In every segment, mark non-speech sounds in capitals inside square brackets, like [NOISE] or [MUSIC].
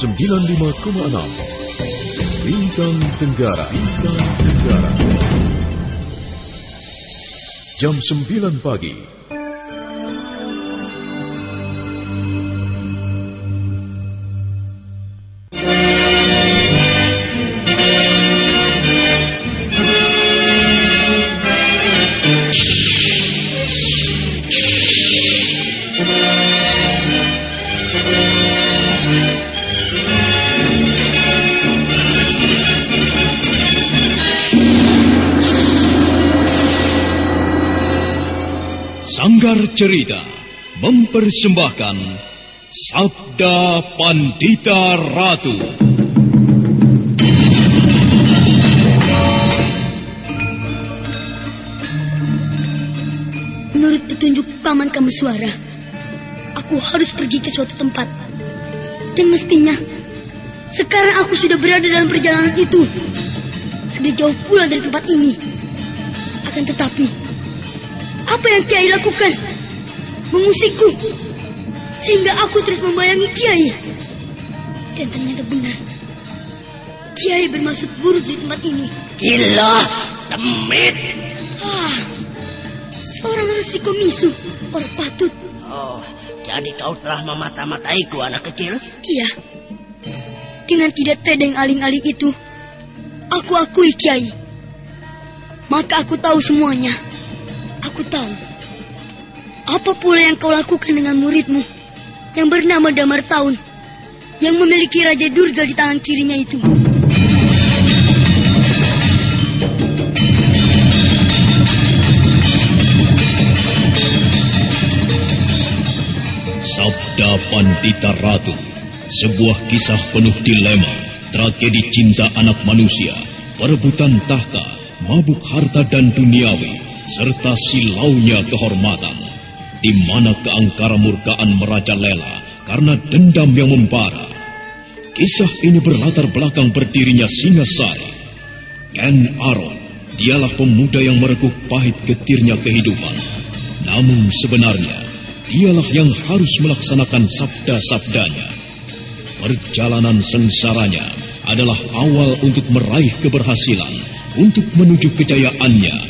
95,6 Bintang Tenggara. Bintang Tenggara. Jam 9 pagi Sanggar Cerita mempersembahkan Sabda Pandita Ratu. Menurut petunjuk Paman Kameswara, aku harus pergi ke suatu tempat. Dan mestinya, sekarang aku sudah berada dalam perjalanan itu. Sudah jauh pula dari tempat ini. Akan tetapi, apa yang Kiai lakukan? Mengusikku. Sehingga aku terus membayangi Kiai. Dan ternyata benar. Kiai bermaksud buruk di tempat ini. Gila, demit. Ah, seorang resiko misu, orang patut. Oh, jadi kau telah memata-mataiku anak kecil? Iya. Dengan tidak tedeng aling-aling itu, aku akui Kiai. Maka aku tahu semuanya. Aku tahu. Apa pula yang kau lakukan dengan muridmu yang bernama Damar Taun yang memiliki Raja Durga di tangan kirinya itu? Sabda Pandita Ratu, sebuah kisah penuh dilema, tragedi cinta anak manusia, perebutan tahta, mabuk harta dan duniawi, serta silaunya kehormatan, di mana keangkara murkaan merajalela karena dendam yang membara. Kisah ini berlatar belakang berdirinya Singasari. Ken Aron, dialah pemuda yang merekuk pahit getirnya kehidupan. Namun sebenarnya, dialah yang harus melaksanakan sabda-sabdanya. Perjalanan sengsaranya adalah awal untuk meraih keberhasilan, untuk menuju kejayaannya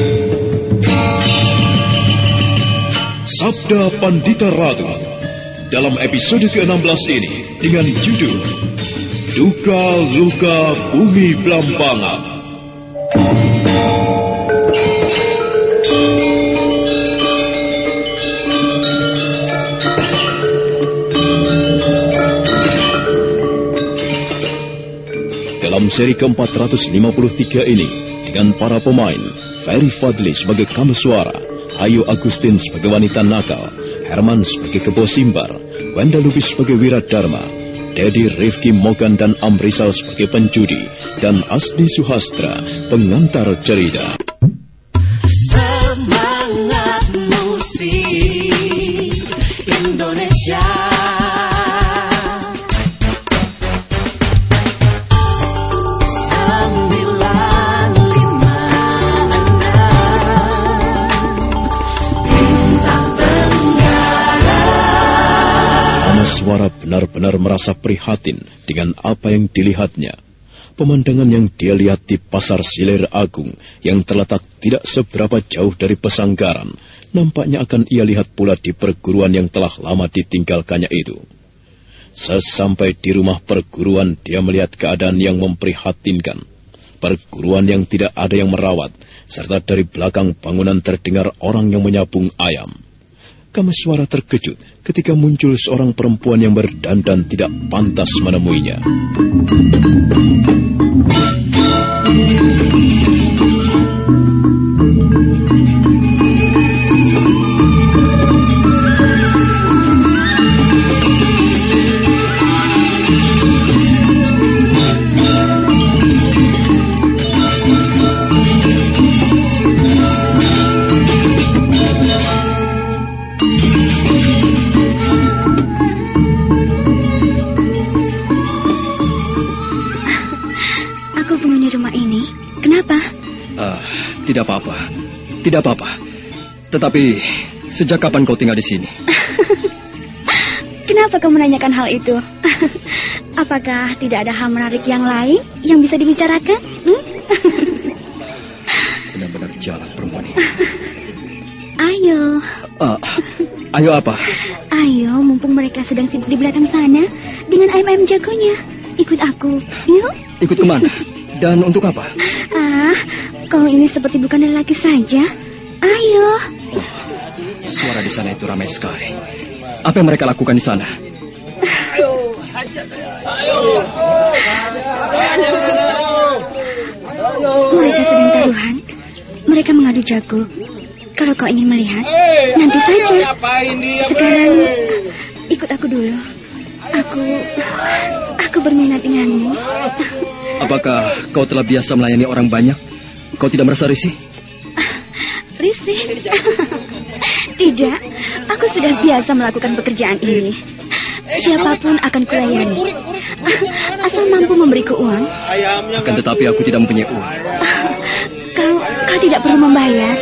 Sabda Pandita Ratu dalam episode ke-16 ini dengan judul Duka Luka Bumi Blambangan. Dalam seri ke-453 ini, dengan para pemain, Ferry Fadli sebagai Kameswara, Ayu Agustin sebagai wanita nakal, Herman sebagai Kebo Simbar, Wenda Lubis sebagai Wiradharma, Dedi Rifki Mogan dan Amrisal sebagai penjudi, dan Asdi Suhastra, pengantar cerita. Merasa prihatin dengan apa yang dilihatnya. Pemandangan yang dia lihat di pasar Silir Agung yang terletak tidak seberapa jauh dari pesanggaran, nampaknya akan ia lihat pula di perguruan yang telah lama ditinggalkannya itu. Sesampai di rumah perguruan, dia melihat keadaan yang memprihatinkan. Perguruan yang tidak ada yang merawat, serta dari belakang bangunan terdengar orang yang menyabung ayam. Kameswara terkejut ketika muncul seorang perempuan yang berdandan tidak pantas menemuinya. Tetapi, sejak kapan kau tinggal di sini? [LAUGHS] Kenapa kau menanyakan hal itu? [LAUGHS] Apakah tidak ada hal menarik yang lain yang bisa dibicarakan? Hmm? [LAUGHS] Benar-benar jalan perempuan ini. Ayo, Ah, ayo apa? ayo, mumpung mereka sedang sibuk di belakang sana dengan ayam-ayam jagonya. Ikut aku, yuk. Ikut ke mana? Dan untuk apa? Ah, kau ini seperti bukan lelaki saja. Ayo. Suara di sana itu ramai sekali. Apa yang mereka lakukan di sana? Mereka sedang taruhan. Mereka mengadu jago. Kalau kau ingin melihat, nanti saja. Sekarang, ikut aku dulu. Aku, aku berminat denganmu. Apakah kau telah biasa melayani orang banyak? Kau tidak merasa risih? Risih? Tidak, aku sudah biasa melakukan pekerjaan ini. Siapa pun akan kulayani. Asal mampu memberiku uang. Akan tetapi aku tidak mempunyai uang. Kau, kau tidak perlu membayar.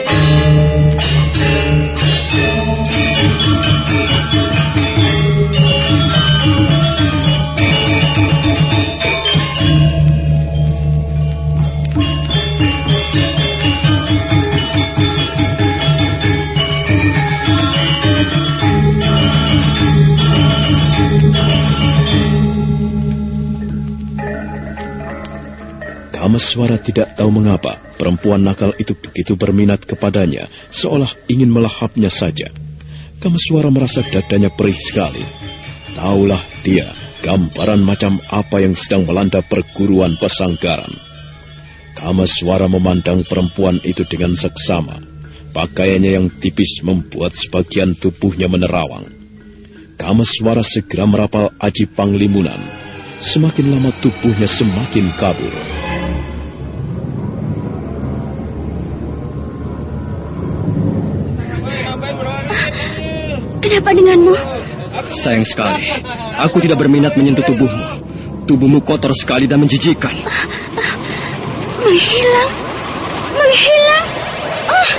Kameswara tidak tahu mengapa perempuan nakal itu begitu berminat kepadanya, seolah ingin melahapnya saja. Kameswara merasa dadanya perih sekali. Taulah dia gambaran macam apa yang sedang melanda perguruan pesanggaran. Kameswara memandang perempuan itu dengan seksama. Pakaiannya yang tipis membuat sebagian tubuhnya menerawang. Kameswara segera merapal aji panglimunan. Semakin lama tubuhnya semakin kabur. Kenapa denganmu? Sayang sekali. Aku tidak berminat menyentuh tubuhmu. Tubuhmu kotor sekali dan menjijikan. Menghilang. Menghilang. Oh,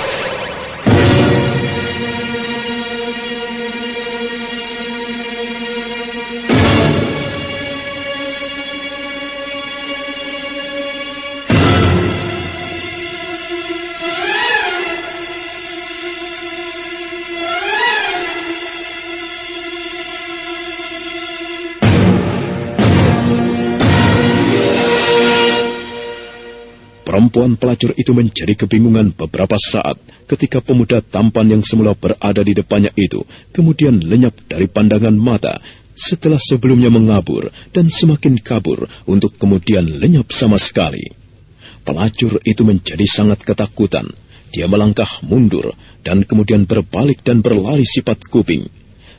Perempuan pelacur itu menjadi kebingungan beberapa saat ketika pemuda tampan yang semula berada di depannya itu kemudian lenyap dari pandangan mata setelah sebelumnya mengabur dan semakin kabur untuk kemudian lenyap sama sekali. Pelacur itu menjadi sangat ketakutan. Dia melangkah mundur dan kemudian berbalik dan berlari sifat kuping.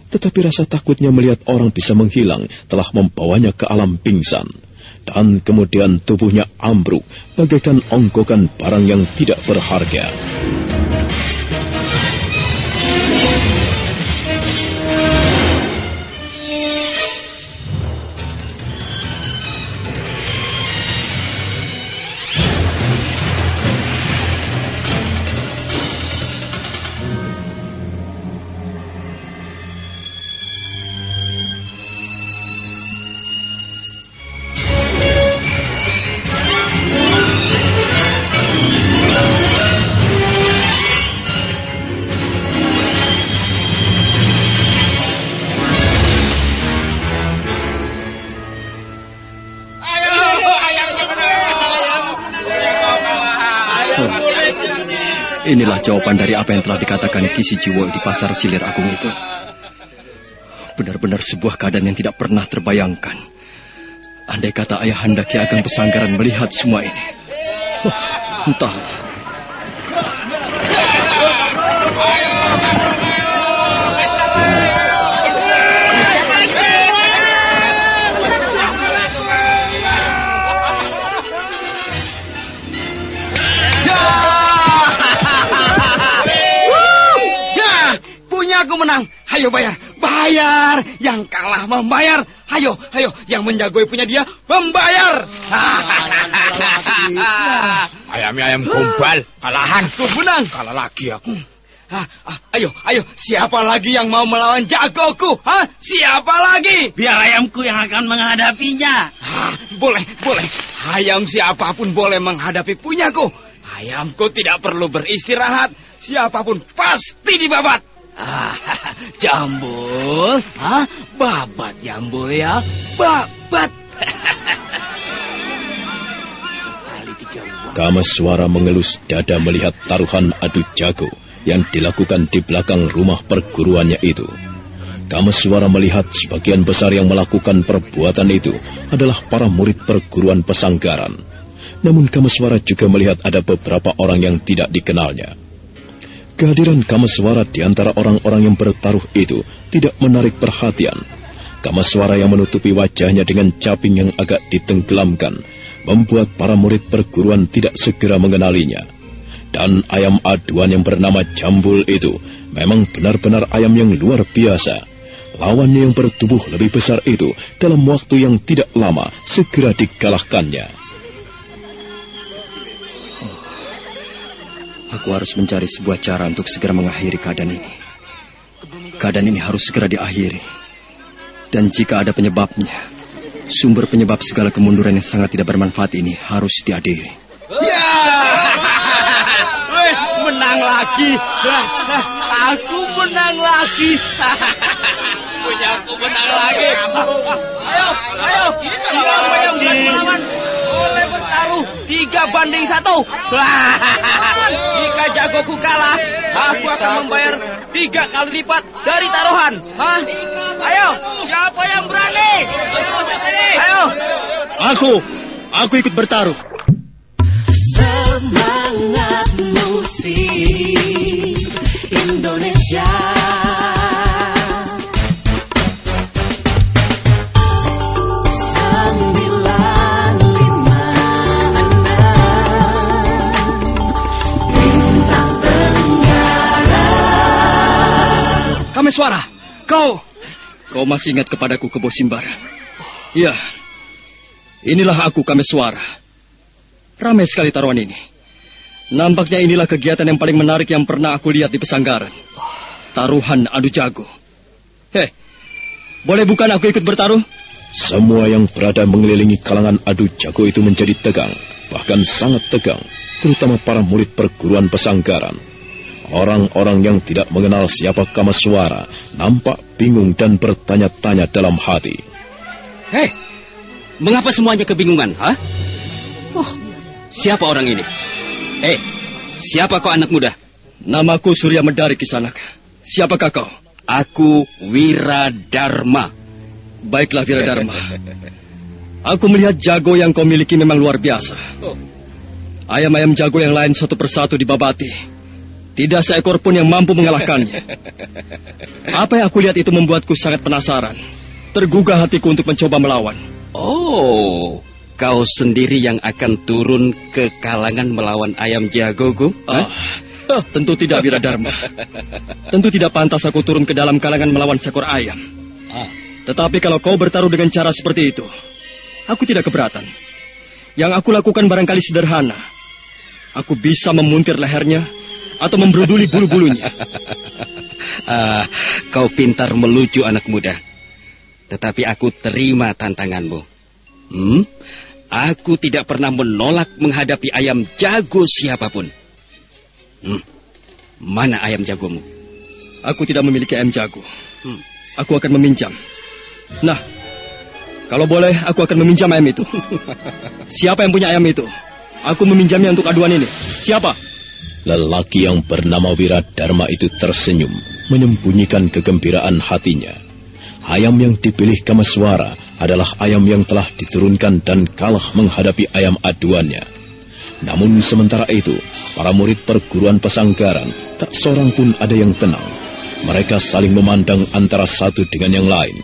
Tetapi rasa takutnya melihat orang bisa menghilang telah membawanya ke alam pingsan. Dan kemudian tubuhnya ambruk bagaikan ongkokan barang yang tidak berharga. Jawaban dari apa yang telah dikatakan Kisi Jiwo di pasar Silir Agung itu. Benar-benar sebuah keadaan yang tidak pernah terbayangkan. Andai kata ayah Anda Ki Ageng Pesanggaran melihat semua ini. Oh, entah. Ayo bayar, bayar. Yang kalah membayar. Ayo, ayo, yang menjagoi punya dia membayar. [LAUGHS] Ayam ayam gombal, kalahan. Aku menang. Kalah lagi aku. Ah, ah, ayo, ayo, siapa lagi yang mau melawan jagoku? Hah? Siapa lagi? Biar ayamku yang akan menghadapinya. Ah, boleh, boleh. Ayam siapa pun boleh menghadapi punyaku. Ayamku tidak perlu beristirahat. Siapa pun pasti dibabat. Ah, [LAUGHS] jambul. Hah? Babat jambul ya. Babat. [LAUGHS] Kameswara mengelus dada melihat taruhan adu jago yang dilakukan di belakang rumah perguruannya itu. Kameswara melihat sebagian besar yang melakukan perbuatan itu adalah para murid perguruan pesanggaran. Namun Kameswara juga melihat ada beberapa orang yang tidak dikenalnya. Kehadiran Kameswara di antara orang-orang yang bertaruh itu tidak menarik perhatian. Kameswara yang menutupi wajahnya dengan caping yang agak ditenggelamkan membuat para murid perguruan tidak segera mengenalinya. Dan ayam aduan yang bernama Jambul itu memang benar-benar ayam yang luar biasa. Lawannya yang bertubuh lebih besar itu dalam waktu yang tidak lama segera dikalahkannya. Aku harus mencari sebuah cara untuk segera mengakhiri keadaan ini. Keadaan ini harus segera diakhiri. Dan jika ada penyebabnya, sumber penyebab segala kemunduran yang sangat tidak bermanfaat ini harus diadili. Ya! Menang lagi. Aku menang lagi. Punya aku menang lagi. Ayo, ayo. Siapa yang berani melawan? Boleh bertaruh tiga banding satu. [LAUGHS] Jika jagoku kalah, aku akan membayar tiga kali lipat dari taruhan. Hah? Ayo, siapa yang berani? Ayo. Aku, aku ikut bertaruh. Semangat musik Indonesia kau... Kau masih ingat kepadaku Kebo Simbara? Iya. Inilah aku Kameswara. Ramai sekali taruhan ini. Nampaknya inilah kegiatan yang paling menarik yang pernah aku lihat di pesanggaran. Taruhan adu jago. Heh, boleh bukan aku ikut bertaruh? Semua yang berada mengelilingi kalangan adu jago itu menjadi tegang, bahkan sangat tegang, terutama para murid perguruan pesanggaran. Orang-orang yang tidak mengenal siapa Kamaswara nampak bingung dan bertanya-tanya dalam hati. Hei, mengapa semuanya kebingungan, ha? Oh, siapa orang ini? Hei, siapa kau anak muda? Namaku Surya Medari Kisanak. Siapakah kau? Aku Wiradharma. Baiklah Wiradharma. [LAUGHS] Aku melihat jago yang kau miliki memang luar biasa. Ayam-ayam jago yang lain satu persatu dibabati. Tidak seekor pun yang mampu mengalahkannya. Apa yang aku lihat itu membuatku sangat penasaran. Tergugah hatiku untuk mencoba melawan. Oh, kau sendiri yang akan turun ke kalangan melawan ayam jagoku? Ah, ah, tentu tidak Wiradharma. tentu tidak pantas aku turun ke dalam kalangan melawan seekor ayam. Tetapi kalau kau bertaruh dengan cara seperti itu, aku tidak keberatan. Yang aku lakukan barangkali sederhana. Aku bisa memuntir lehernya atau memberuduli bulu-bulunya. [LAUGHS] Ah, kau pintar melucu anak muda. Tetapi aku terima tantanganmu. Hmm? Aku tidak pernah menolak menghadapi ayam jago siapa pun. Hmm. Mana ayam jagomu? Aku tidak memiliki ayam jago. Hmm. Aku akan meminjam. Nah, kalau boleh aku akan meminjam ayam itu. [LAUGHS] Siapa yang punya ayam itu? Aku meminjamnya untuk aduan ini. Siapa? Lelaki yang bernama Wiradharma itu tersenyum, menyembunyikan kegembiraan hatinya. Ayam yang dipilih Kamaswara adalah ayam yang telah diturunkan dan kalah menghadapi ayam aduannya. Namun sementara itu, para murid perguruan pesanggaran tak seorang pun ada yang tenang. Mereka saling memandang antara satu dengan yang lain.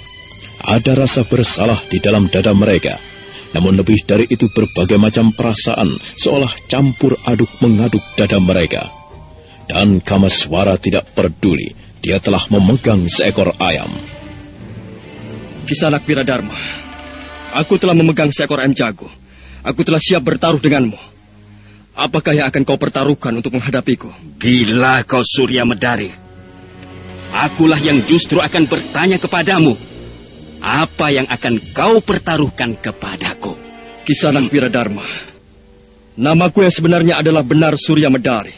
Ada rasa bersalah di dalam dada mereka namun lebih dari itu berbagai macam perasaan seolah campur aduk mengaduk dada mereka. Dan Kamaswara tidak peduli, dia telah memegang seekor ayam. Kisanak Piradharma, aku telah memegang seekor ayam jago. Aku telah siap bertaruh denganmu. Apakah yang akan kau pertaruhkan untuk menghadapiku? Gila kau Surya Medari. Akulah yang justru akan bertanya kepadamu. Apa yang akan kau pertaruhkan kepadaku? Kisanak Piradharma, namaku yang sebenarnya adalah benar Surya Medari.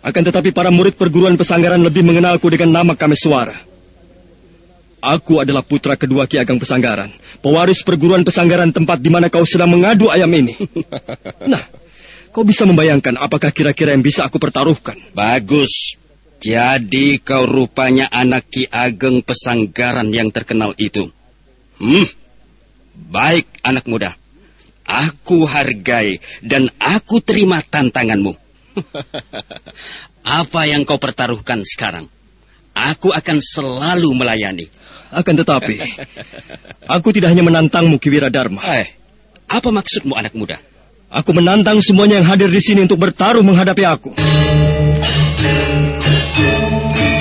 Akan tetapi para murid perguruan pesanggaran lebih mengenalku dengan nama Kameswara. Aku adalah putra kedua Ki Ageng Pesanggaran, pewaris perguruan pesanggaran tempat di mana kau sedang mengadu ayam ini. [LAUGHS] Nah, kau bisa membayangkan apakah kira-kira yang bisa aku pertaruhkan? Bagus. Jadi kau rupanya anak Ki Ageng Pesanggaran yang terkenal itu. Hmm. Baik, anak muda. Aku hargai dan aku terima tantanganmu. [LAUGHS] Apa yang kau pertaruhkan sekarang? Aku akan selalu melayani. Akan tetapi, aku tidak hanya menantangmu Kiwira Dharma. Eh, apa maksudmu anak muda? Aku menantang semuanya yang hadir di sini untuk bertaruh menghadapi aku.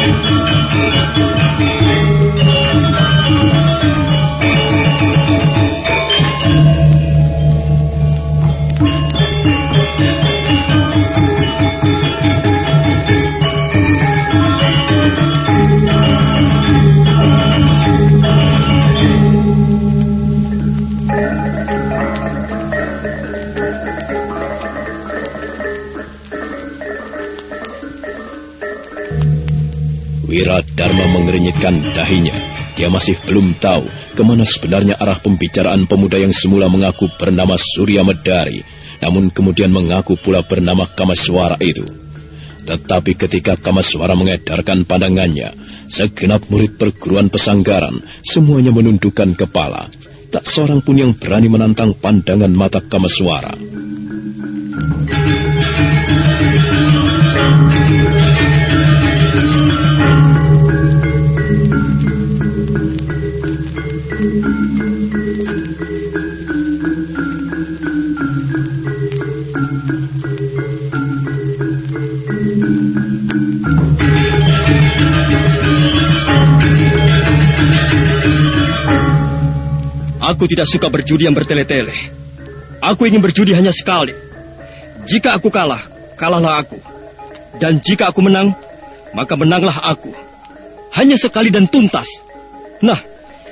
thank you Dharma mengernyitkan dahinya. Dia masih belum tahu ke mana sebenarnya arah pembicaraan pemuda yang semula mengaku bernama Surya Medari, namun kemudian mengaku pula bernama Kamaswara itu. Tetapi ketika Kamaswara mengedarkan pandangannya, segenap murid perguruan pesanggaran semuanya menundukkan kepala. Tak seorang pun yang berani menantang pandangan mata Kamaswara. Aku tidak suka berjudi yang bertele-tele. Aku ingin berjudi hanya sekali. Jika aku kalah, kalahlah aku. Dan jika aku menang, maka menanglah aku. Hanya sekali dan tuntas. Nah,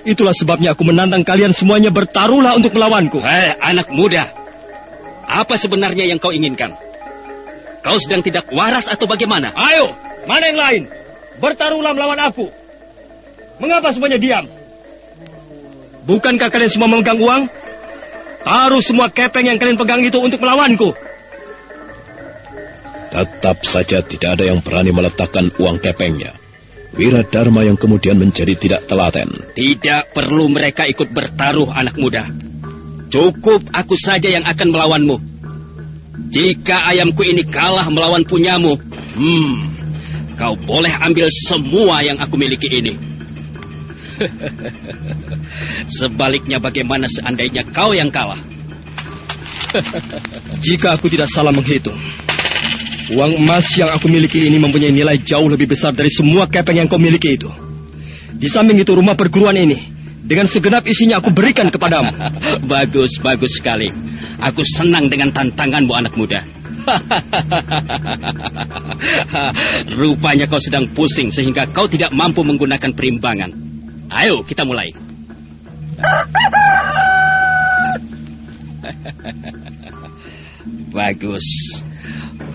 itulah sebabnya aku menantang kalian semuanya bertaruhlah untuk melawanku. Hei, anak muda. Apa sebenarnya yang kau inginkan? Kau sedang tidak waras atau bagaimana? Ayo, mana yang lain? Bertaruhlah melawan aku. Mengapa semuanya diam? Bukankah kalian semua memegang uang? Taruh semua kepeng yang kalian pegang itu untuk melawanku. Tetap saja tidak ada yang berani meletakkan uang kepengnya. Wira Dharma yang kemudian menjadi tidak telaten. Tidak perlu mereka ikut bertaruh anak muda. Cukup aku saja yang akan melawanmu. Jika ayamku ini kalah melawan punyamu, hmm, kau boleh ambil semua yang aku miliki ini. [LAUGHS] Sebaliknya bagaimana seandainya kau yang kalah? [LAUGHS] Jika aku tidak salah menghitung, uang emas yang aku miliki ini mempunyai nilai jauh lebih besar dari semua kepeng yang kau miliki itu. Di samping itu rumah perguruan ini, dengan segenap isinya aku berikan kepadamu. [LAUGHS] bagus, bagus sekali. Aku senang dengan tantanganmu anak muda. Rupanya kau sedang pusing sehingga kau tidak mampu menggunakan perimbangan. Ayo kita mulai. [LAUGHS] Bagus.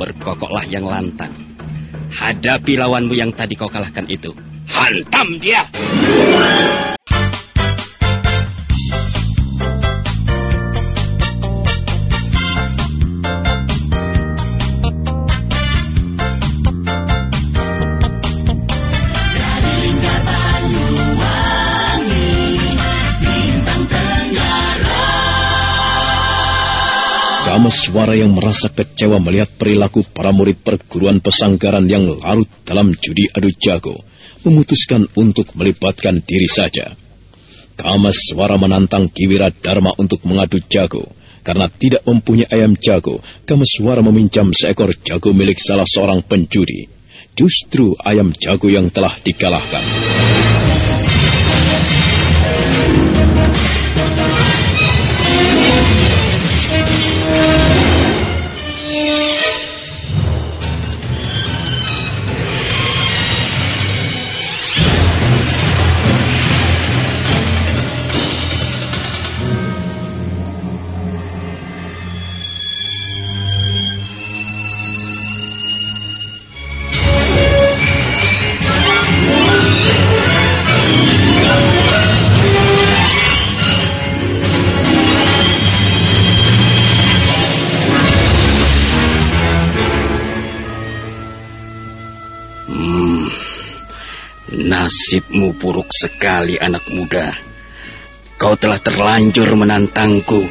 Berkokoklah yang lantang. Hadapi lawanmu yang tadi kau kalahkan itu. Hantam dia! Kamaswara yang merasa kecewa melihat perilaku para murid perguruan pesanggaran yang larut dalam judi adu jago, memutuskan untuk melibatkan diri saja. Kamaswara menantang Kiwira Dharma untuk mengadu jago. Karena tidak mempunyai ayam jago, Kamaswara meminjam seekor jago milik salah seorang penjudi. Justru ayam jago yang telah dikalahkan. Nasibmu buruk sekali anak muda. Kau telah terlanjur menantangku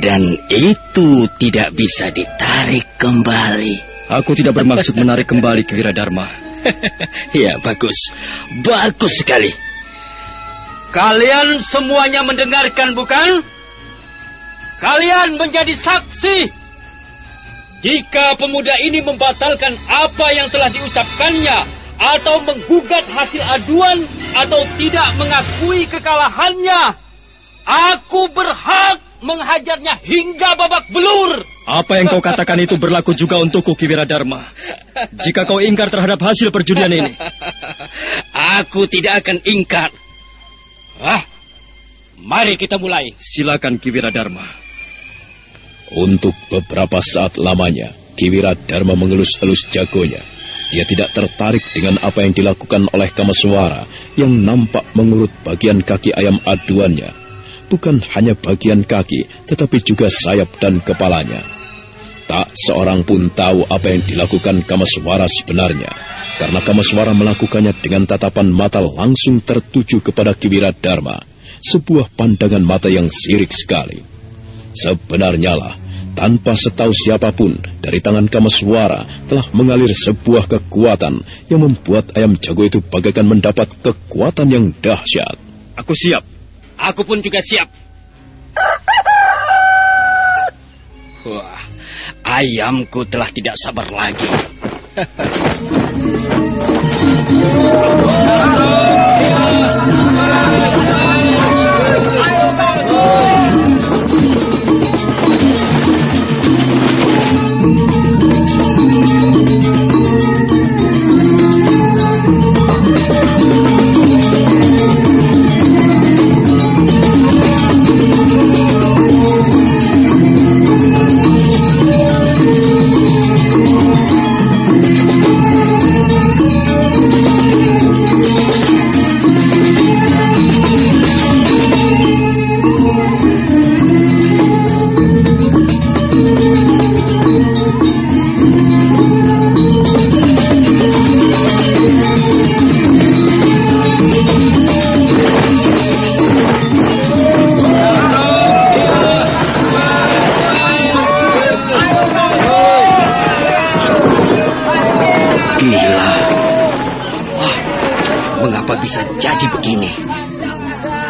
dan itu tidak bisa ditarik kembali. Aku tidak bermaksud menarik kembali ke Wiradharma. [LAUGHS] ya, bagus. Bagus sekali. Kalian semuanya mendengarkan bukan? Kalian menjadi saksi. Jika pemuda ini membatalkan apa yang telah diucapkannya atau menggugat hasil aduan atau tidak mengakui kekalahannya, aku berhak menghajarnya hingga babak belur. Apa yang kau katakan itu berlaku juga untukku, Kiwira Dharma. Jika kau ingkar terhadap hasil perjudian ini. Aku tidak akan ingkar. Ah, mari kita mulai. Silakan Kiwira Dharma. Untuk beberapa saat lamanya, Kiwira Dharma mengelus-elus jagonya. Dia tidak tertarik dengan apa yang dilakukan oleh Kamaswara yang nampak mengurut bagian kaki ayam aduannya. Bukan hanya bagian kaki, tetapi juga sayap dan kepalanya. Tak seorang pun tahu apa yang dilakukan Kamaswara sebenarnya, karena Kamaswara melakukannya dengan tatapan mata langsung tertuju kepada Kiwira Dharma, sebuah pandangan mata yang sirik sekali. Sebenarnya lah, tanpa setahu siapa pun, dari tangan Kamaswara telah mengalir sebuah kekuatan yang membuat ayam jago itu bagaikan mendapat kekuatan yang dahsyat. Aku siap. Aku pun juga siap. Wah, ayamku telah tidak sabar lagi. [LAUGHS]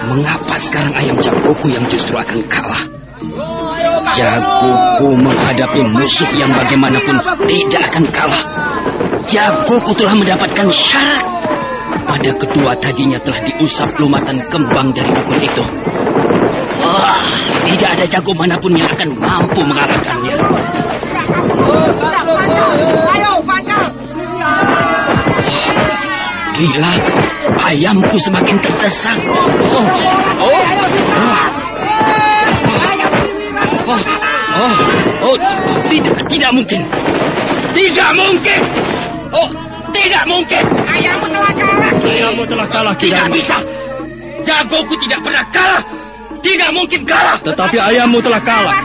Mengapa sekarang ayam jagoku yang justru akan kalah? Jagoku menghadapi musuh yang bagaimanapun tidak akan kalah. Jagoku telah mendapatkan syarat. Pada kedua tadinya telah diusap lumatan kembang dari dukun itu. Wah, tidak ada jago mana pun yang akan mampu mengalahkannya. Gila, ayamku semakin terdesak. Oh, oh, oh, oh, oh, oh, tidak, tidak mungkin, tidak mungkin. Oh, tidak mungkin. Ayammu telah kalah. Ayammu telah kalah, Tidak bisa. Jagoku tidak pernah kalah. Tidak mungkin kalah. Tetapi ayammu telah kalah.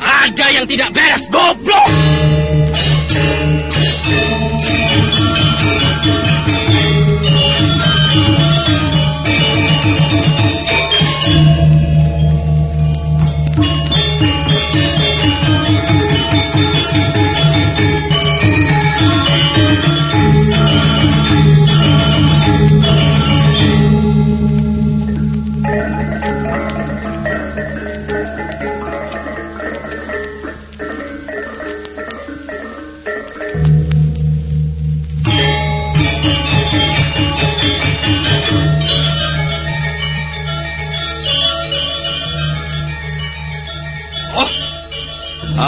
Ada yang tidak beres, goblok.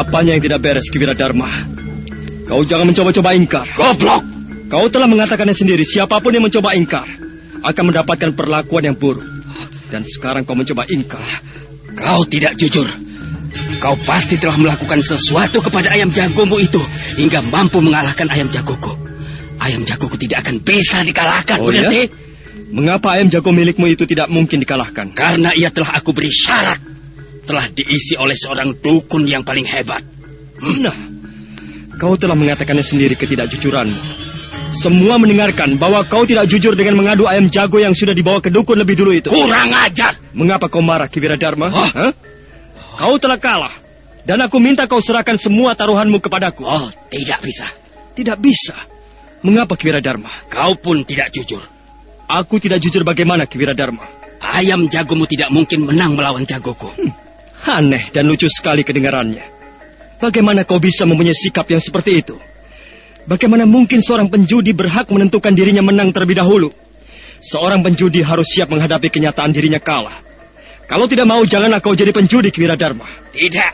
Apanya yang tidak beres, Kiwira Dharma? Kau jangan mencoba-coba ingkar. Goblok. Kau telah mengatakannya sendiri, siapa pun yang mencoba ingkar akan mendapatkan perlakuan yang buruk. Dan sekarang kau mencoba ingkar. Kau tidak jujur. Kau pasti telah melakukan sesuatu kepada ayam jagomu itu hingga mampu mengalahkan ayam jagoku. Ayam jagoku tidak akan bisa dikalahkan, Oh mengerti? ya? Mengapa ayam jago milikmu itu tidak mungkin dikalahkan? Karena ia telah aku beri syarat. Telah diisi oleh seorang dukun yang paling hebat. Hmm. Nah, kau telah mengatakannya sendiri ketidakjujuranmu. Semua mendengarkan bahwa kau tidak jujur dengan mengadu ayam jago yang sudah dibawa ke dukun lebih dulu itu. Kurang ajar. Mengapa kau marah, Kiwira Dharma? Hah? Kau telah kalah. Dan aku minta kau serahkan semua taruhanmu kepadaku. Oh, tidak bisa. Tidak bisa. Mengapa, Kiwira Dharma? Kau pun tidak jujur. Aku tidak jujur bagaimana, Kiwira Dharma? Ayam jagomu tidak mungkin menang melawan jagoku. Hmm. Aneh dan lucu sekali kedengarannya. Bagaimana kau bisa mempunyai sikap yang seperti itu? Bagaimana mungkin seorang penjudi berhak menentukan dirinya menang terlebih dahulu? Seorang penjudi harus siap menghadapi kenyataan dirinya kalah. Kalau tidak mau, janganlah kau jadi penjudi, Kiwira Dharma. Tidak.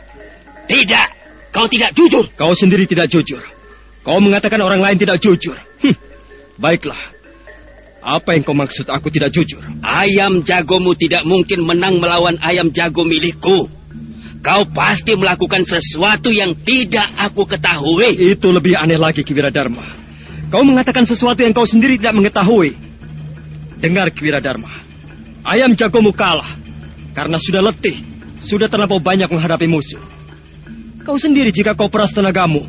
Tidak. Kau tidak jujur. Kau sendiri tidak jujur. Kau mengatakan orang lain tidak jujur. Hm. Baiklah. Apa yang kau maksud aku tidak jujur? Ayam jagomu tidak mungkin menang melawan ayam jago milikku. Kau pasti melakukan sesuatu yang tidak aku ketahui. Itu lebih aneh lagi, Kiwira Dharma. Kau mengatakan sesuatu yang kau sendiri tidak mengetahui. Dengar, Kiwira Dharma. Ayam jagomu kalah. Karena sudah letih. Sudah terlampau banyak menghadapi musuh. Kau sendiri jika kau peras tenagamu.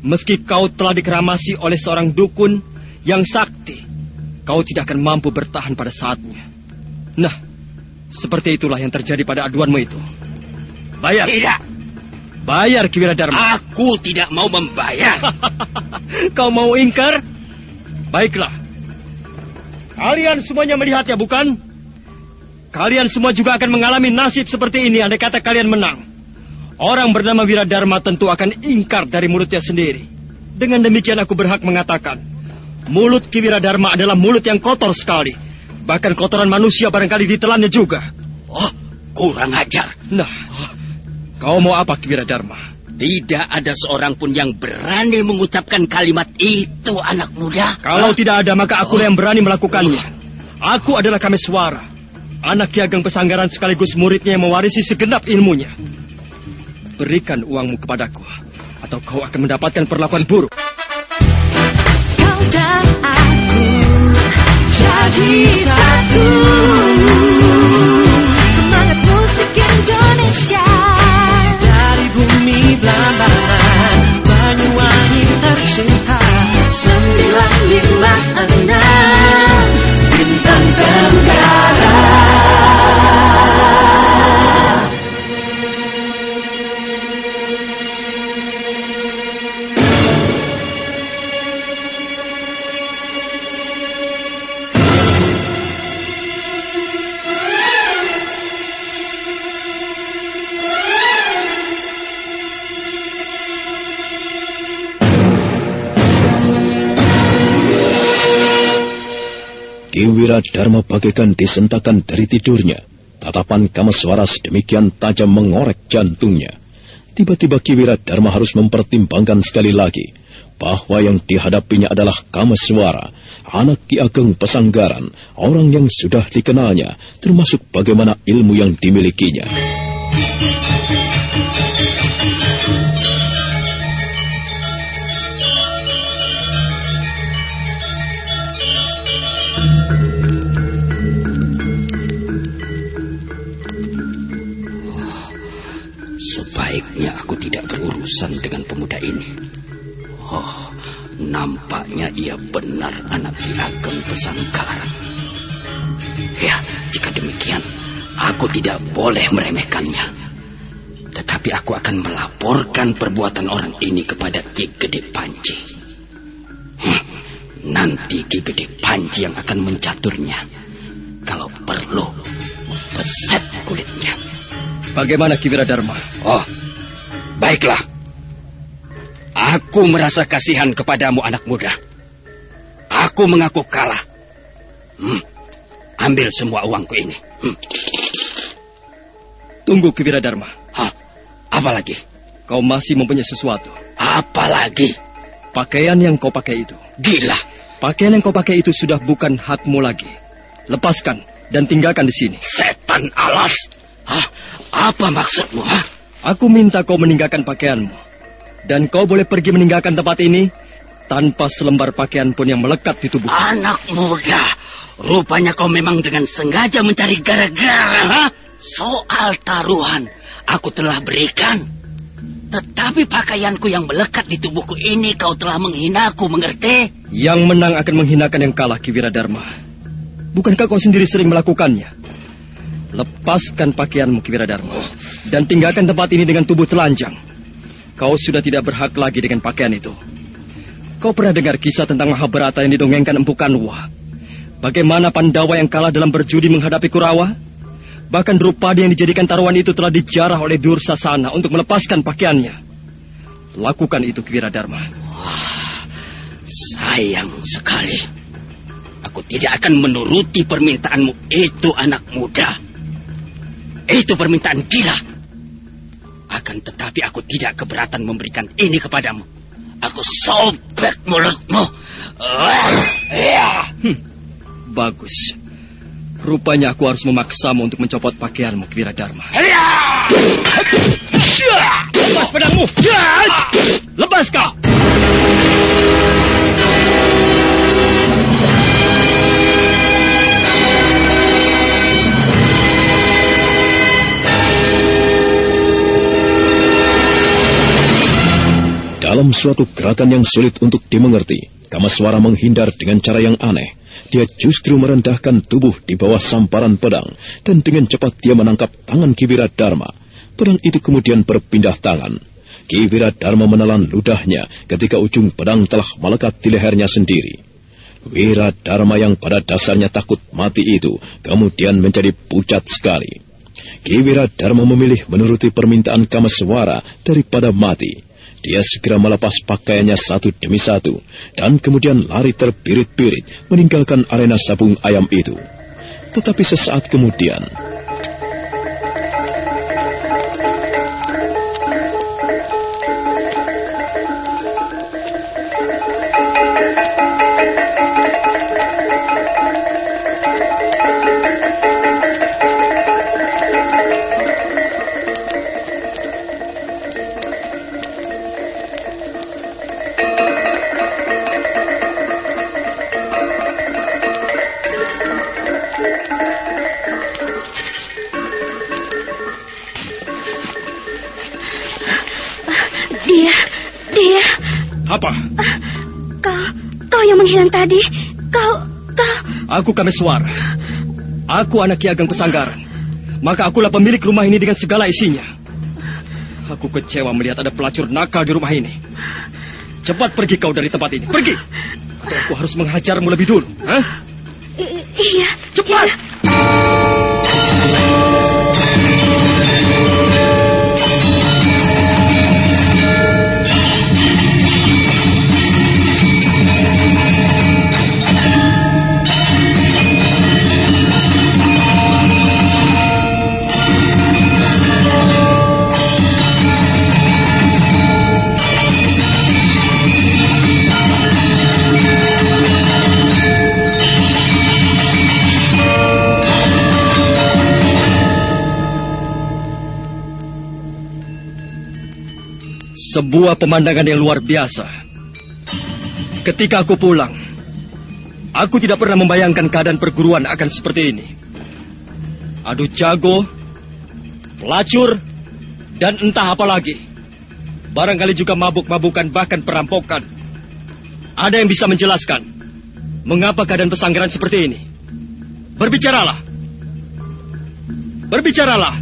Meski kau telah dikeramasi oleh seorang dukun yang sakti. Kau tidak akan mampu bertahan pada saatnya. Nah, seperti itulah yang terjadi pada aduanmu itu. Bayar. Tidak. Bayar, Kiwira Dharma. Aku tidak mau membayar. [LAUGHS] Kau mau ingkar? Baiklah. Kalian semuanya melihatnya, bukan? Kalian semua juga akan mengalami nasib seperti ini andai kata kalian menang. Orang bernama Wiradharma tentu akan ingkar dari mulutnya sendiri. Dengan demikian aku berhak mengatakan, mulut Ki Wiradharma adalah mulut yang kotor sekali. Bahkan kotoran manusia barangkali ditelannya juga. Oh, kurang ajar. Nah, kau mau apa Ki Wiradharma? Tidak ada seorang pun yang berani mengucapkan kalimat itu, anak muda. Kalau tidak ada, maka aku yang berani melakukannya. Aku adalah Kameswara, anak Ki Ageng Pesanggaran sekaligus muridnya yang mewarisi segenap ilmunya. Berikan uangmu kepadaku, atau kau akan mendapatkan perlakuan buruk. Kau dan aku jadi satu. Bumi Belambangan, Ki Wiradharma bagaikan disentakan dari tidurnya. Tatapan Kamaswara sedemikian tajam mengorek jantungnya. Tiba-tiba Ki Wiradharma harus mempertimbangkan sekali lagi bahwa yang dihadapinya adalah Kamaswara, anak Ki Ageng Pesanggaran, orang yang sudah dikenalnya, termasuk bagaimana ilmu yang dimilikinya. Sebaiknya aku tidak berurusan dengan pemuda ini. Oh, nampaknya ia benar anak Ageng Pesanggaran. Ya, jika demikian, aku tidak boleh meremehkannya. Tetapi aku akan melaporkan perbuatan orang ini kepada Ki Gede Panci. Hmm, nanti Ki Gede Panci yang akan mencaturnya. Kalau perlu, beset. Bagaimana Ki Wiradharma? Oh, baiklah. Aku merasa kasihan kepadamu anak muda. Aku mengaku kalah. Hmm, ambil semua uangku ini. Hmm. Tunggu Ki Wiradharma. Hah, apa lagi? Kau masih mempunyai sesuatu. Apa lagi? Pakaian yang kau pakai itu. Gila. Pakaian yang kau pakai itu sudah bukan hakmu lagi. Lepaskan dan tinggalkan di sini. Setan alas. Hah, apa maksudmu? Hah? Aku minta kau meninggalkan pakaianmu. Dan kau boleh pergi meninggalkan tempat ini tanpa selembar pakaian pun yang melekat di tubuh. Anak muda, rupanya kau memang dengan sengaja mencari gara-gara. ha? Soal taruhan, aku telah berikan. Tetapi pakaianku yang melekat di tubuhku ini kau telah menghinaku, mengerti? Yang menang akan menghinakan yang kalah, Kiwira Dharma. Bukankah kau sendiri sering melakukannya? Lepaskan pakaianmu, Kiwira Dharma. Dan tinggalkan tempat ini dengan tubuh telanjang. Kau sudah tidak berhak lagi dengan pakaian itu. Kau pernah dengar kisah tentang Mahabharata yang didongengkan Empu Kanwa? Bagaimana Pandawa yang kalah dalam berjudi menghadapi Kurawa? Bahkan Drupadi yang dijadikan taruhan itu telah dijarah oleh Dursasana untuk melepaskan pakaiannya. Lakukan itu, Kiwira Dharma. Wah, sayang sekali. Aku tidak akan menuruti permintaanmu itu, anak muda. Itu permintaan gila. Akan tetapi aku tidak keberatan memberikan ini kepadamu. Aku sobek mulutmu. Hmm, bagus. Rupanya aku harus memaksamu untuk mencopot pakaianmu, Kira Dharma. Lepas pedangmu! Lepas kau! Dalam suatu gerakan yang sulit untuk dimengerti, Kamaswara menghindar dengan cara yang aneh. Dia justru merendahkan tubuh di bawah samparan pedang, dan dengan cepat dia menangkap tangan Kiwira Dharma. Pedang itu kemudian berpindah tangan. Kiwira Dharma menelan ludahnya ketika ujung pedang telah melekat di lehernya sendiri. Wira Dharma yang pada dasarnya takut mati itu kemudian menjadi pucat sekali. Kiwira Dharma memilih menuruti permintaan Kamaswara daripada mati. Dia segera melepas pakaiannya satu demi satu, dan kemudian lari terpirit-pirit meninggalkan arena sabung ayam itu. Tetapi sesaat kemudian, menghilang tadi. Kau, kau. Aku Kameswara. Aku anak Ki Ageng Pesanggaran. Maka akulah pemilik rumah ini dengan segala isinya. Aku kecewa melihat ada pelacur nakal di rumah ini. Cepat pergi kau dari tempat ini. Pergi. Atau aku harus menghajarmu lebih dulu. Hah? I- iya. Cepat. Sebuah pemandangan yang luar biasa. Ketika aku pulang, aku tidak pernah membayangkan keadaan perguruan akan seperti ini. Adu jago, pelacur, dan entah apa lagi. Barangkali juga mabuk-mabukan bahkan perampokan. Ada yang bisa menjelaskan mengapa keadaan pesanggaran seperti ini? Berbicaralah. Berbicaralah.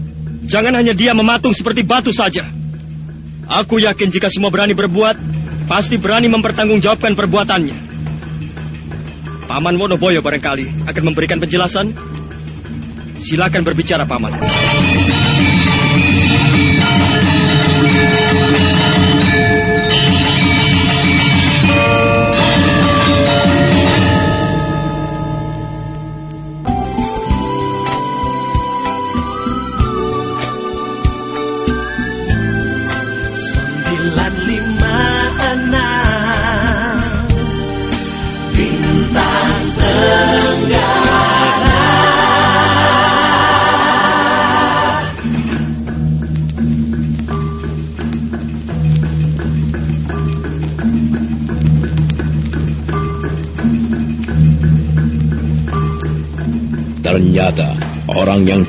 Jangan hanya dia mematung seperti batu saja. Aku yakin jika semua berani berbuat, pasti berani mempertanggungjawabkan perbuatannya. Paman Wonoboyo barangkali akan memberikan penjelasan. Silakan berbicara, Paman.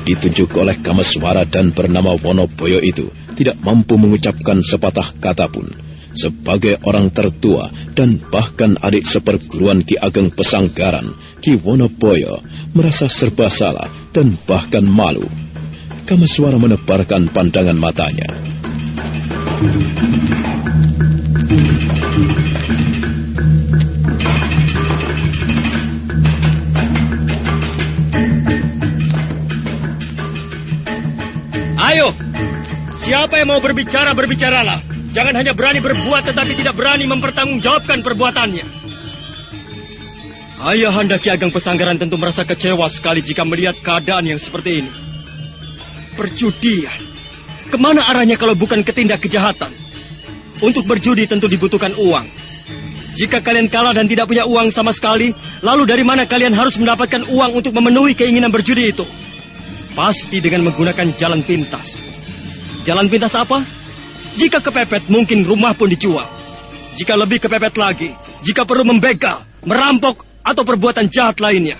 Ditunjuk oleh Kamaswara dan bernama Wonoboyo itu tidak mampu mengucapkan sepatah kata pun. Sebagai orang tertua dan bahkan adik seperguruan Ki Ageng Pesanggaran, Ki Wonoboyo, merasa serba salah dan bahkan malu. Kamaswara menebarkan pandangan matanya. Ayo, siapa yang mau berbicara, berbicaralah. Jangan hanya berani berbuat tetapi tidak berani mempertanggungjawabkan perbuatannya. Ayah Anda Ki Ageng Pesanggaran tentu merasa kecewa sekali jika melihat keadaan yang seperti ini. Perjudian. Ke mana arahnya kalau bukan ke tindak kejahatan? Untuk berjudi tentu dibutuhkan uang. Jika kalian kalah dan tidak punya uang sama sekali, lalu dari mana kalian harus mendapatkan uang untuk memenuhi keinginan berjudi itu? Pasti dengan menggunakan jalan pintas. Jalan pintas apa? Jika kepepet, mungkin rumah pun dijual. Jika lebih kepepet lagi, jika perlu membegal, merampok, atau perbuatan jahat lainnya.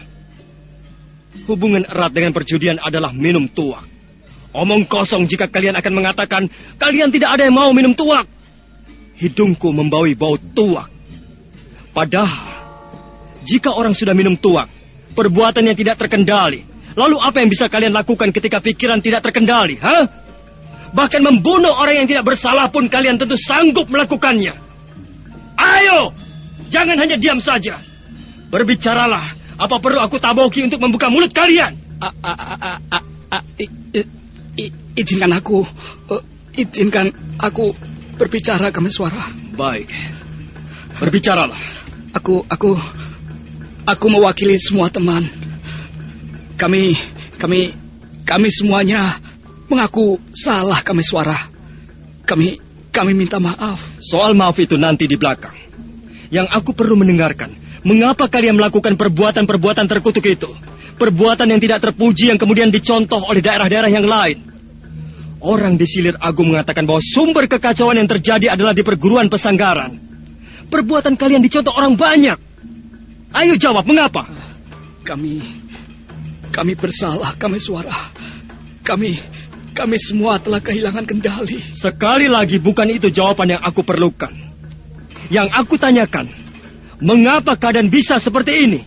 Hubungan erat dengan perjudian adalah minum tuak. Omong kosong jika kalian akan mengatakan kalian tidak ada yang mau minum tuak. Hidungku membawi bau tuak. Padahal, jika orang sudah minum tuak, perbuatan yang tidak terkendali, lalu apa yang bisa kalian lakukan ketika pikiran tidak terkendali? Hah? Bahkan membunuh orang yang tidak bersalah pun kalian tentu sanggup melakukannya. Ayo, jangan hanya diam saja. Berbicaralah. Apa perlu aku taboki untuk membuka mulut kalian? Izinkan aku, uh, izinkan aku berbicara kami suara. Baik. Berbicaralah. Aku, aku, aku mewakili semua teman. Kami, kami, kami semuanya mengaku salah kami suara. Kami, kami minta maaf. Soal maaf itu nanti di belakang. Yang aku perlu mendengarkan, mengapa kalian melakukan perbuatan-perbuatan terkutuk itu? Perbuatan yang tidak terpuji yang kemudian dicontoh oleh daerah-daerah yang lain. Orang di Silir Agung mengatakan bahwa sumber kekacauan yang terjadi adalah di perguruan pesanggaran. Perbuatan kalian dicontoh orang banyak. Ayo jawab, mengapa? Kami, kami bersalah, kami suara. Kami, kami semua telah kehilangan kendali. Sekali lagi bukan itu jawaban yang aku perlukan. Yang aku tanyakan, mengapa keadaan bisa seperti ini?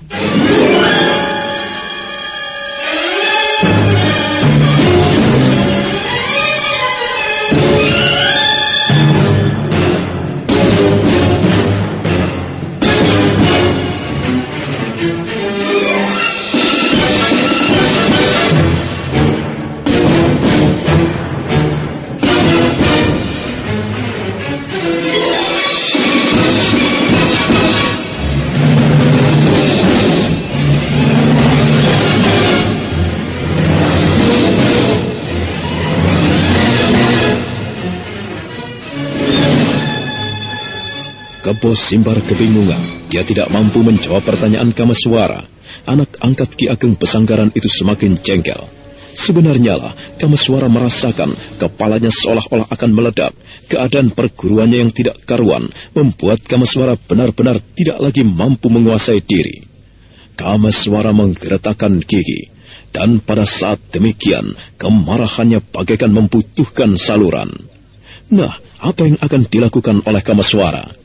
Simbar kebingungan. Dia tidak mampu menjawab pertanyaan Kamaswara. Anak angkat Ki Ageng Pesanggaran itu semakin jengkel. Sebenarnya lah, Kamaswara merasakan kepalanya seolah-olah akan meledak. Keadaan perguruannya yang tidak karuan membuat Kamaswara benar-benar tidak lagi mampu menguasai diri. Kamaswara menggeretakkan gigi. Dan pada saat demikian, kemarahannya bagaikan membutuhkan saluran. Nah, apa yang akan dilakukan oleh Kamaswara?